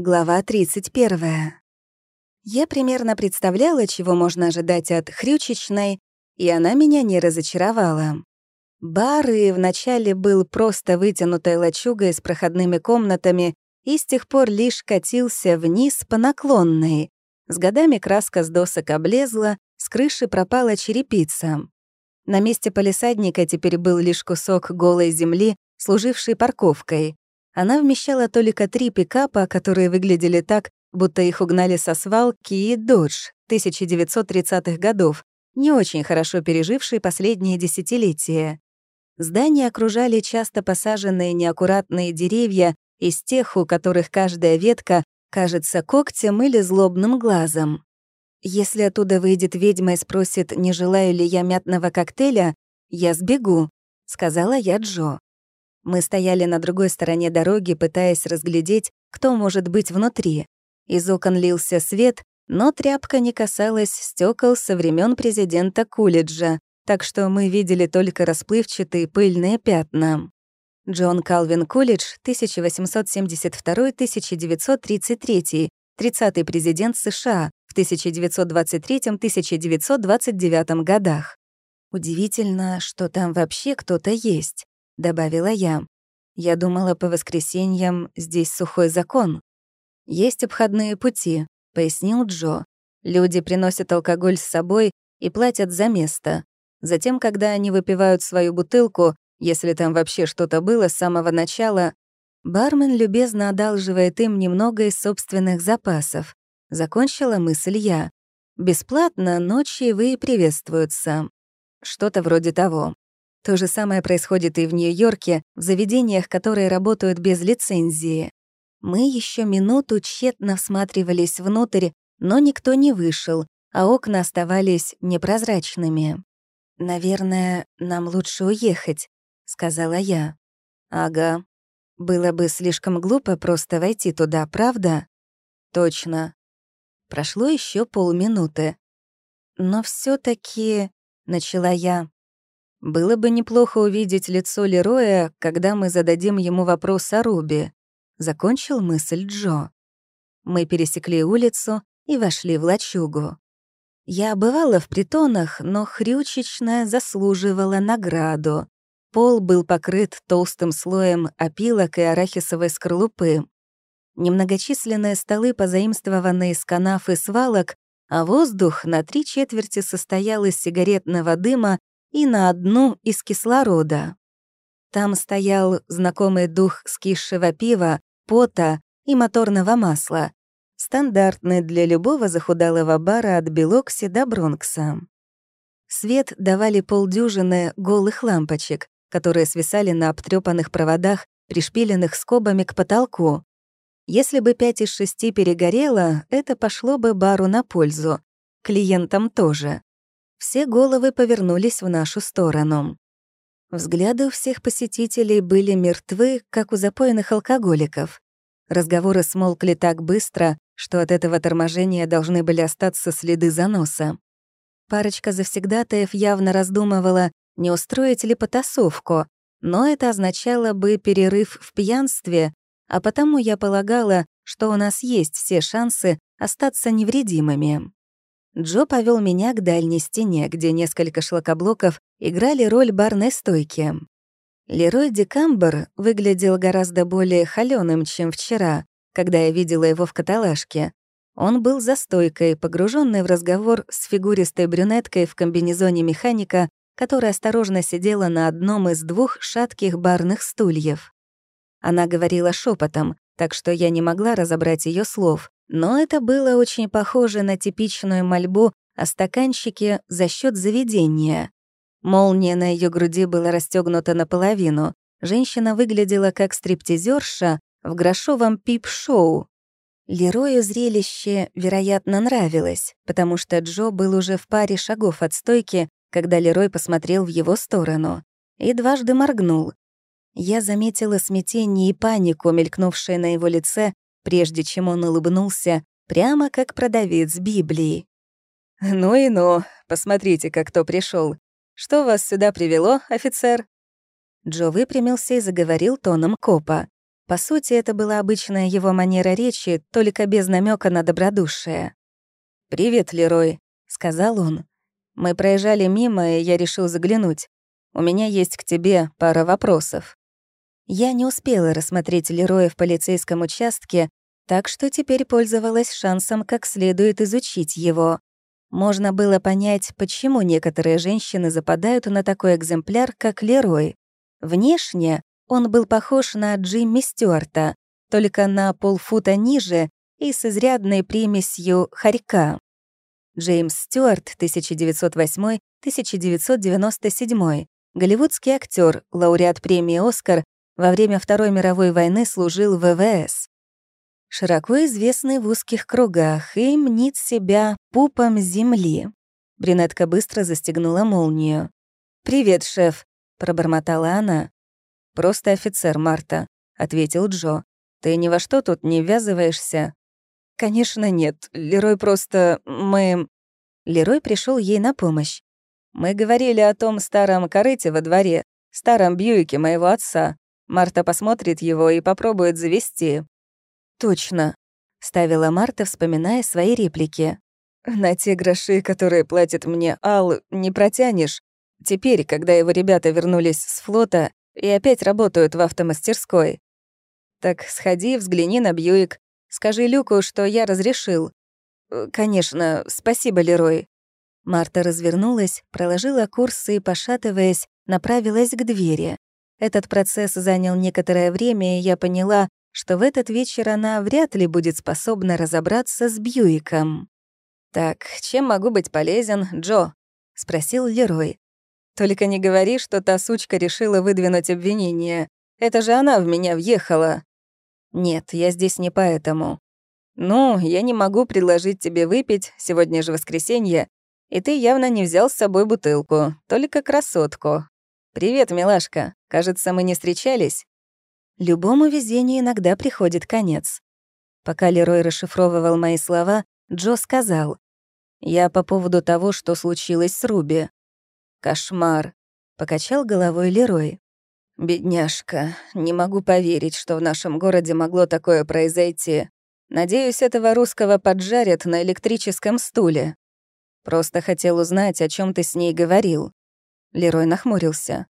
Глава 31. Я примерно представляла, чего можно ожидать от хрючечной, и она меня не разочаровала. Бар и вначале был просто вытянутой лачугой с проходными комнатами и с тех пор лишь катился вниз по наклонной. С годами краска с досок облезла, с крыши пропала черепица. На месте полисадника теперь был лишь кусок голой земли, служивший парковкой. Она вмещала только три пикапа, которые выглядели так, будто их угнали со свалки, и «Додж» 1930-х годов, не очень хорошо переживший последние десятилетия. Здания окружали часто посаженные неаккуратные деревья из тех, у которых каждая ветка кажется когтем или злобным глазом. Если оттуда выйдет ведьма и спросит, не желаю ли я мятного коктейля, я сбегу, — сказала я Джо. Мы стояли на другой стороне дороги, пытаясь разглядеть, кто может быть внутри. Из окон лился свет, но тряпка не касалась стекол со времен президента Кулиджа, так что мы видели только расплывчатые пыльные пятна. Джон Калвин Кулидж, 1872-1933, 30-й президент США в 1923-1929 годах. Удивительно, что там вообще кто-то есть добавила я. Я думала, по воскресеньям здесь сухой закон. Есть обходные пути, пояснил Джо. Люди приносят алкоголь с собой и платят за место. Затем, когда они выпивают свою бутылку, если там вообще что-то было с самого начала, бармен любезно одалживает им немного из собственных запасов. Закончила мысль я. Бесплатно, но чаевые приветствуются. Что-то вроде того. То же самое происходит и в Нью-Йорке, в заведениях, которые работают без лицензии. Мы еще минуту тщетно всматривались внутрь, но никто не вышел, а окна оставались непрозрачными. «Наверное, нам лучше уехать», — сказала я. «Ага. Было бы слишком глупо просто войти туда, правда?» «Точно». Прошло еще полминуты. «Но все таки начала я. Было бы неплохо увидеть лицо Лероя, когда мы зададим ему вопрос о Руби. Закончил мысль Джо. Мы пересекли улицу и вошли в лачугу. Я бывала в притонах, но хрючечная заслуживала награду. Пол был покрыт толстым слоем опилок и арахисовой скорлупы. Немногочисленные столы, позаимствованные из канав и свалок, а воздух на три четверти состоял из сигаретного дыма и на одну из кислорода. Там стоял знакомый дух скисшего пива, пота и моторного масла, стандартный для любого захудалого бара от Белокси до Бронкса. Свет давали полдюжины голых лампочек, которые свисали на обтрёпанных проводах, пришпиленных скобами к потолку. Если бы пять из шести перегорело, это пошло бы бару на пользу. Клиентам тоже. Все головы повернулись в нашу сторону. Взгляды у всех посетителей были мертвы, как у запоенных алкоголиков. Разговоры смолкли так быстро, что от этого торможения должны были остаться следы заноса. Парочка завсегдатаев явно раздумывала, не устроить ли потасовку, но это означало бы перерыв в пьянстве, а потому я полагала, что у нас есть все шансы остаться невредимыми. Джо повел меня к дальней стене, где несколько шлакоблоков играли роль барной стойки. Лерой Декамбер выглядел гораздо более холёным, чем вчера, когда я видела его в каталажке. Он был за стойкой, погруженный в разговор с фигуристой брюнеткой в комбинезоне механика, которая осторожно сидела на одном из двух шатких барных стульев. Она говорила шепотом, так что я не могла разобрать ее слов, но это было очень похоже на типичную мольбу о стаканчике за счет заведения. Молния на ее груди была расстегнута наполовину. Женщина выглядела как стриптизерша в грошовом пип-шоу. Лерою зрелище, вероятно, нравилось, потому что Джо был уже в паре шагов от стойки, когда Лерой посмотрел в его сторону. И дважды моргнул. Я заметила смятение и панику, мелькнувшие на его лице, прежде чем он улыбнулся, прямо как продавец Библии. «Ну и ну, посмотрите, как кто пришел. Что вас сюда привело, офицер?» Джо выпрямился и заговорил тоном копа. По сути, это была обычная его манера речи, только без намека на добродушие. «Привет, Лерой», — сказал он. «Мы проезжали мимо, и я решил заглянуть. У меня есть к тебе пара вопросов». Я не успела рассмотреть Лероя в полицейском участке, так что теперь пользовалась шансом как следует изучить его. Можно было понять, почему некоторые женщины западают на такой экземпляр, как Лерой. Внешне он был похож на Джимми Стюарта, только на полфута ниже и с изрядной примесью хорька. Джеймс Стюарт, 1908-1997, голливудский актер, лауреат премии «Оскар», во время Второй мировой войны служил в ВВС. Широко известный в узких кругах и мнит себя пупом земли. Брюнетка быстро застегнула молнию. «Привет, шеф», — пробормотала она. «Просто офицер, Марта», — ответил Джо. «Ты ни во что тут не ввязываешься?» «Конечно нет. Лерой просто... мы...» Лерой пришел ей на помощь. «Мы говорили о том старом корыте во дворе, старом Бьюике моего отца. Марта посмотрит его и попробует завести». «Точно», — ставила Марта, вспоминая свои реплики. «На те гроши, которые платит мне Ал, не протянешь. Теперь, когда его ребята вернулись с флота, и опять работают в автомастерской. Так сходи, взгляни на Бьюик. Скажи Люку, что я разрешил. Конечно, спасибо, Лерой. Марта развернулась, проложила курс и, пошатываясь, направилась к двери. Этот процесс занял некоторое время, и я поняла, что в этот вечер она вряд ли будет способна разобраться с Бьюиком. «Так, чем могу быть полезен, Джо?» — спросил Лерой. Только не говори, что та сучка решила выдвинуть обвинение. Это же она в меня въехала. Нет, я здесь не поэтому. Ну, я не могу предложить тебе выпить, сегодня же воскресенье, и ты явно не взял с собой бутылку, только красотку. Привет, милашка. Кажется, мы не встречались. Любому везению иногда приходит конец. Пока Лерой расшифровывал мои слова, Джо сказал. «Я по поводу того, что случилось с Руби. Кошмар. Покачал головой Лерой. Бедняжка, не могу поверить, что в нашем городе могло такое произойти. Надеюсь, этого русского поджарят на электрическом стуле. Просто хотел узнать, о чем ты с ней говорил. Лерой нахмурился.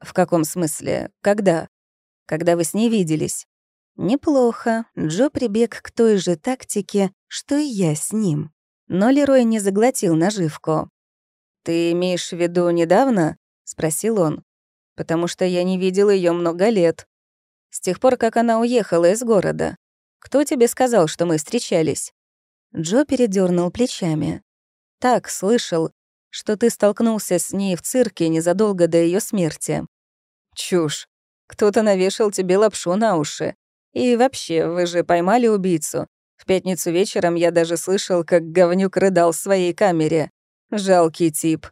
В каком смысле? Когда? Когда вы с ней виделись? Неплохо. Джо прибег к той же тактике, что и я с ним. Но Лерой не заглотил наживку. «Ты имеешь в виду недавно?» — спросил он. «Потому что я не видел ее много лет. С тех пор, как она уехала из города. Кто тебе сказал, что мы встречались?» Джо передернул плечами. «Так, слышал, что ты столкнулся с ней в цирке незадолго до ее смерти». «Чушь. Кто-то навешал тебе лапшу на уши. И вообще, вы же поймали убийцу. В пятницу вечером я даже слышал, как говнюк рыдал в своей камере. Жалкий тип.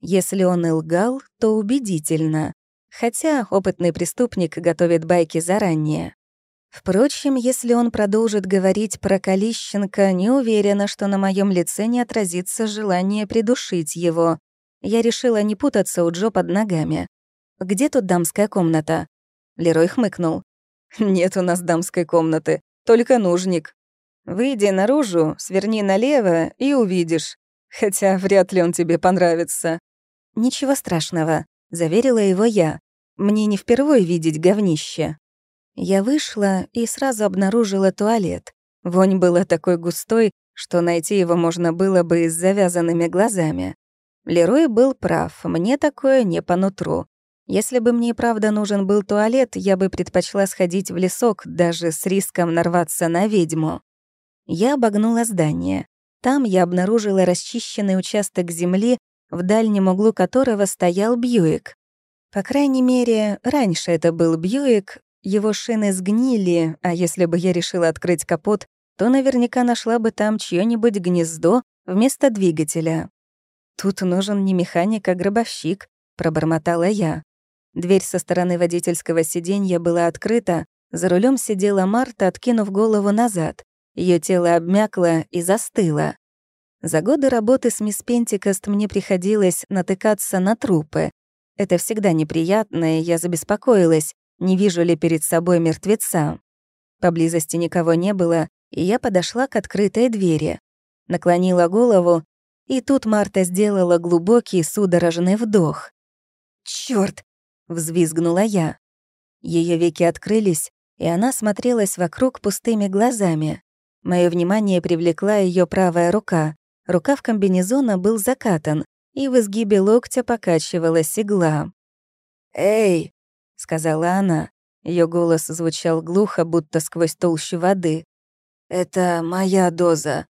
Если он и лгал, то убедительно. Хотя опытный преступник готовит байки заранее. Впрочем, если он продолжит говорить про Калищенко, не уверена, что на моем лице не отразится желание придушить его. Я решила не путаться у Джо под ногами. «Где тут дамская комната?» Лерой хмыкнул. «Нет у нас дамской комнаты, только нужник. Выйди наружу, сверни налево и увидишь. Хотя вряд ли он тебе понравится». «Ничего страшного», — заверила его я. «Мне не впервые видеть говнище». Я вышла и сразу обнаружила туалет. Вонь была такой густой, что найти его можно было бы с завязанными глазами. Лерой был прав, мне такое не по нутру. Если бы мне и правда нужен был туалет, я бы предпочла сходить в лесок, даже с риском нарваться на ведьму. Я обогнула здание. Там я обнаружила расчищенный участок земли, в дальнем углу которого стоял Бьюик. По крайней мере, раньше это был Бьюик, его шины сгнили, а если бы я решила открыть капот, то наверняка нашла бы там чьё-нибудь гнездо вместо двигателя. «Тут нужен не механик, а гробовщик», — пробормотала я. Дверь со стороны водительского сиденья была открыта, за рулем сидела Марта, откинув голову назад. Ее тело обмякло и застыло. За годы работы с мисс Пентикост мне приходилось натыкаться на трупы. Это всегда неприятно, и я забеспокоилась, не вижу ли перед собой мертвеца. Поблизости никого не было, и я подошла к открытой двери. Наклонила голову, и тут Марта сделала глубокий судорожный вдох. «Чёрт!» — взвизгнула я. Ее веки открылись, и она смотрелась вокруг пустыми глазами. Моё внимание привлекла ее правая рука. Рукав комбинезона был закатан, и в изгибе локтя покачивалась игла. «Эй!» — сказала она. Ее голос звучал глухо, будто сквозь толщу воды. «Это моя доза.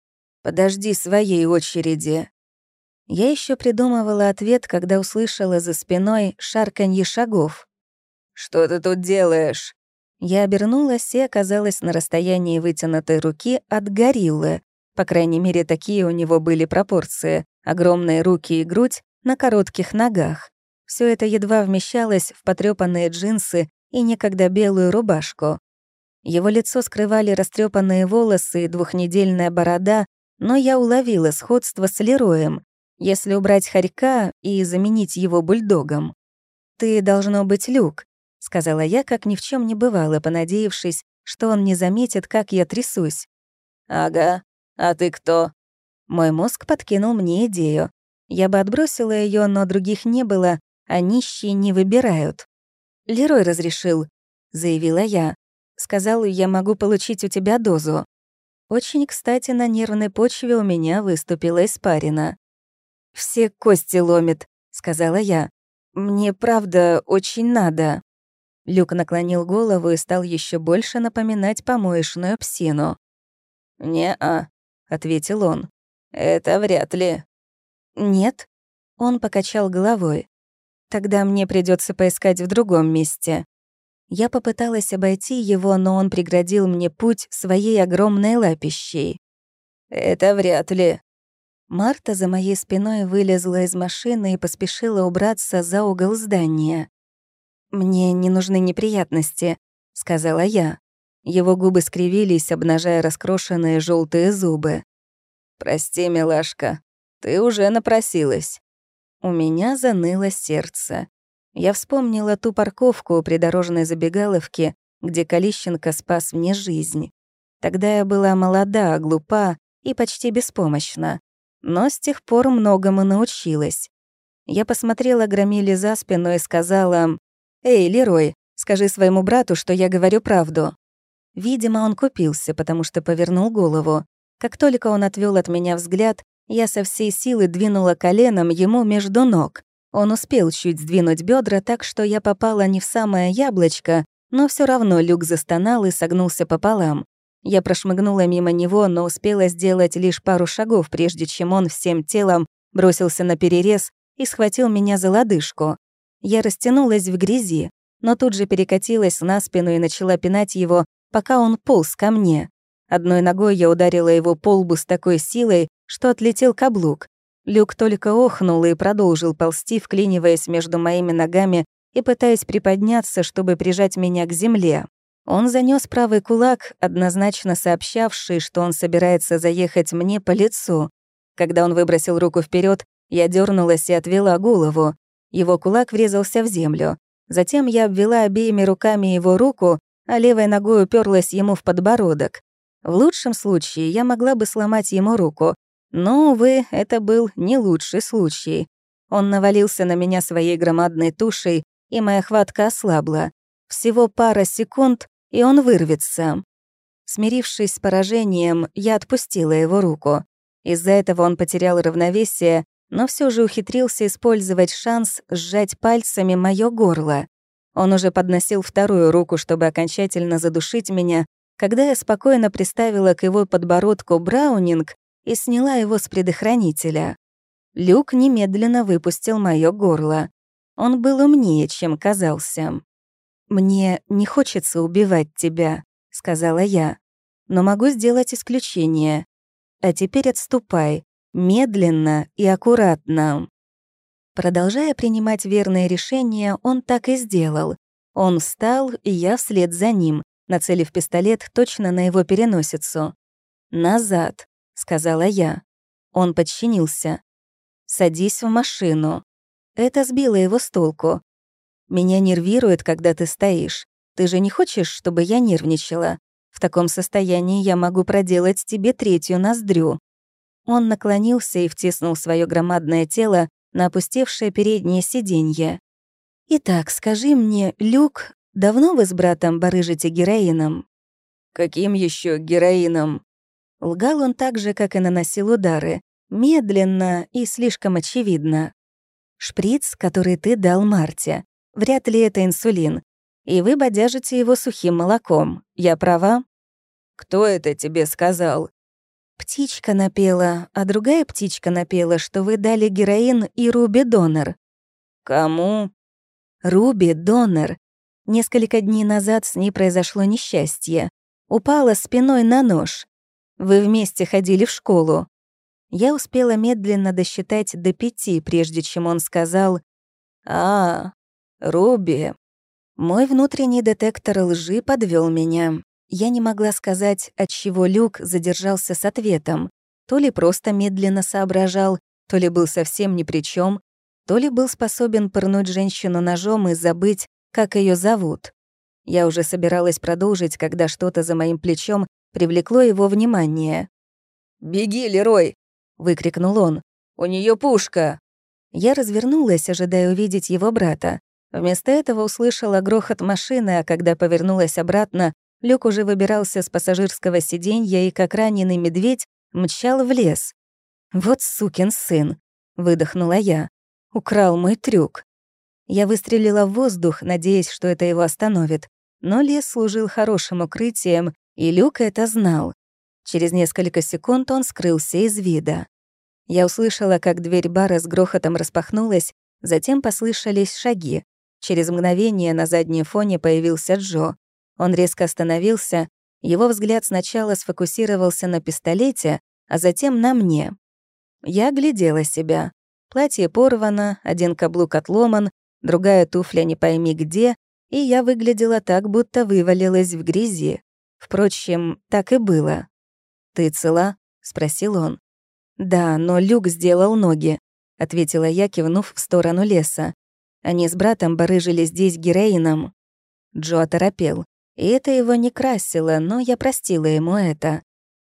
Подожди своей очереди». Я еще придумывала ответ, когда услышала за спиной шарканье шагов. «Что ты тут делаешь?» Я обернулась и оказалась на расстоянии вытянутой руки от гориллы. По крайней мере, такие у него были пропорции. Огромные руки и грудь на коротких ногах. Все это едва вмещалось в потрёпанные джинсы и некогда белую рубашку. Его лицо скрывали растрепанные волосы и двухнедельная борода, но я уловила сходство с Лероем, если убрать хорька и заменить его бульдогом. «Ты должно быть Люк», — сказала я, как ни в чем не бывало, понадеявшись, что он не заметит, как я трясусь. «Ага. А ты кто?» Мой мозг подкинул мне идею. Я бы отбросила ее, но других не было, а нищие не выбирают. «Лерой разрешил», — заявила я. «Сказал, я могу получить у тебя дозу». Очень кстати, на нервной почве у меня выступила испарина. «Все кости ломит», — сказала я. «Мне правда очень надо». Люк наклонил голову и стал еще больше напоминать помоечную псину. «Не-а», — ответил он. «Это вряд ли». «Нет?» — он покачал головой. «Тогда мне придется поискать в другом месте». Я попыталась обойти его, но он преградил мне путь своей огромной лапищей. «Это вряд ли». Марта за моей спиной вылезла из машины и поспешила убраться за угол здания. «Мне не нужны неприятности», — сказала я. Его губы скривились, обнажая раскрошенные желтые зубы. «Прости, милашка, ты уже напросилась». У меня заныло сердце. Я вспомнила ту парковку у придорожной забегаловки, где Калищенко спас мне жизнь. Тогда я была молода, глупа и почти беспомощна. Но с тех пор многому научилась. Я посмотрела Громиле за спину и сказала, «Эй, Лерой, скажи своему брату, что я говорю правду». Видимо, он купился, потому что повернул голову. Как только он отвел от меня взгляд, я со всей силы двинула коленом ему между ног. Он успел чуть сдвинуть бедра так, что я попала не в самое яблочко, но все равно люк застонал и согнулся пополам. Я прошмыгнула мимо него, но успела сделать лишь пару шагов, прежде чем он всем телом бросился на перерез и схватил меня за лодыжку. Я растянулась в грязи, но тут же перекатилась на спину и начала пинать его, пока он полз ко мне. Одной ногой я ударила его по лбу с такой силой, что отлетел каблук. Люк только охнул и продолжил ползти, вклиниваясь между моими ногами и пытаясь приподняться, чтобы прижать меня к земле. Он занёс правый кулак, однозначно сообщавший, что он собирается заехать мне по лицу. Когда он выбросил руку вперед, я дернулась и отвела голову. Его кулак врезался в землю. Затем я обвела обеими руками его руку а левой ногой уперлась ему в подбородок. В лучшем случае я могла бы сломать ему руку, но, увы, это был не лучший случай. Он навалился на меня своей громадной тушей, и моя хватка ослабла. Всего пара секунд, и он вырвется. Смирившись с поражением, я отпустила его руку. Из-за этого он потерял равновесие, но все же ухитрился использовать шанс сжать пальцами моё горло. Он уже подносил вторую руку, чтобы окончательно задушить меня, когда я спокойно приставила к его подбородку браунинг и сняла его с предохранителя. Люк немедленно выпустил моё горло. Он был умнее, чем казался. «Мне не хочется убивать тебя», — сказала я. «Но могу сделать исключение. А теперь отступай, медленно и аккуратно». Продолжая принимать верные решения, он так и сделал. Он встал, и я вслед за ним, нацелив пистолет точно на его переносицу. «Назад», — сказала я. Он подчинился. «Садись в машину». Это сбило его с толку. «Меня нервирует, когда ты стоишь. Ты же не хочешь, чтобы я нервничала? В таком состоянии я могу проделать тебе третью ноздрю». Он наклонился и втиснул свое громадное тело на опустевшее переднее сиденье. «Итак, скажи мне, Люк, давно вы с братом барыжите героином?» «Каким еще героином?» Лгал он так же, как и наносил удары, медленно и слишком очевидно. «Шприц, который ты дал Марте. Вряд ли это инсулин. И вы бодяжите его сухим молоком. Я права?» «Кто это тебе сказал?» Птичка напела, а другая птичка напела, что вы дали героин и Руби Донор. Кому? Руби Донор. Несколько дней назад с ней произошло несчастье. Упала спиной на нож. Вы вместе ходили в школу. Я успела медленно досчитать до пяти, прежде чем он сказал «А, Руби». Мой внутренний детектор лжи подвел меня. Я не могла сказать, от чего Люк задержался с ответом. То ли просто медленно соображал, то ли был совсем ни при чем, то ли был способен пырнуть женщину ножом и забыть, как ее зовут. Я уже собиралась продолжить, когда что-то за моим плечом привлекло его внимание. «Беги, Лерой!» — выкрикнул он. «У нее пушка!» Я развернулась, ожидая увидеть его брата. Вместо этого услышала грохот машины, а когда повернулась обратно, Люк уже выбирался с пассажирского сиденья и, как раненый медведь, мчал в лес. «Вот сукин сын!» — выдохнула я. «Украл мой трюк». Я выстрелила в воздух, надеясь, что это его остановит. Но лес служил хорошим укрытием, и Люк это знал. Через несколько секунд он скрылся из вида. Я услышала, как дверь бара с грохотом распахнулась, затем послышались шаги. Через мгновение на заднем фоне появился Джо. Он резко остановился, его взгляд сначала сфокусировался на пистолете, а затем на мне. Я глядела себя. Платье порвано, один каблук отломан, другая туфля не пойми где, и я выглядела так, будто вывалилась в грязи. Впрочем, так и было. «Ты цела?» — спросил он. «Да, но Люк сделал ноги», — ответила я, кивнув в сторону леса. Они с братом барыжили здесь героином. Джо оторопел. И это его не красило, но я простила ему это.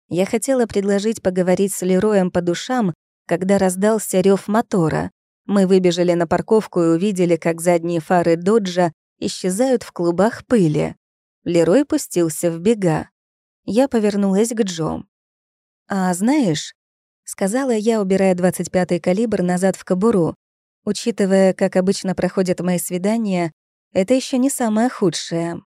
Я хотела предложить поговорить с Лероем по душам, когда раздался рев мотора. Мы выбежали на парковку и увидели, как задние фары доджа исчезают в клубах пыли. Лерой пустился в бега. Я повернулась к Джо. «А знаешь...» — сказала я, убирая 25-й калибр назад в кобуру. Учитывая, как обычно проходят мои свидания, это еще не самое худшее.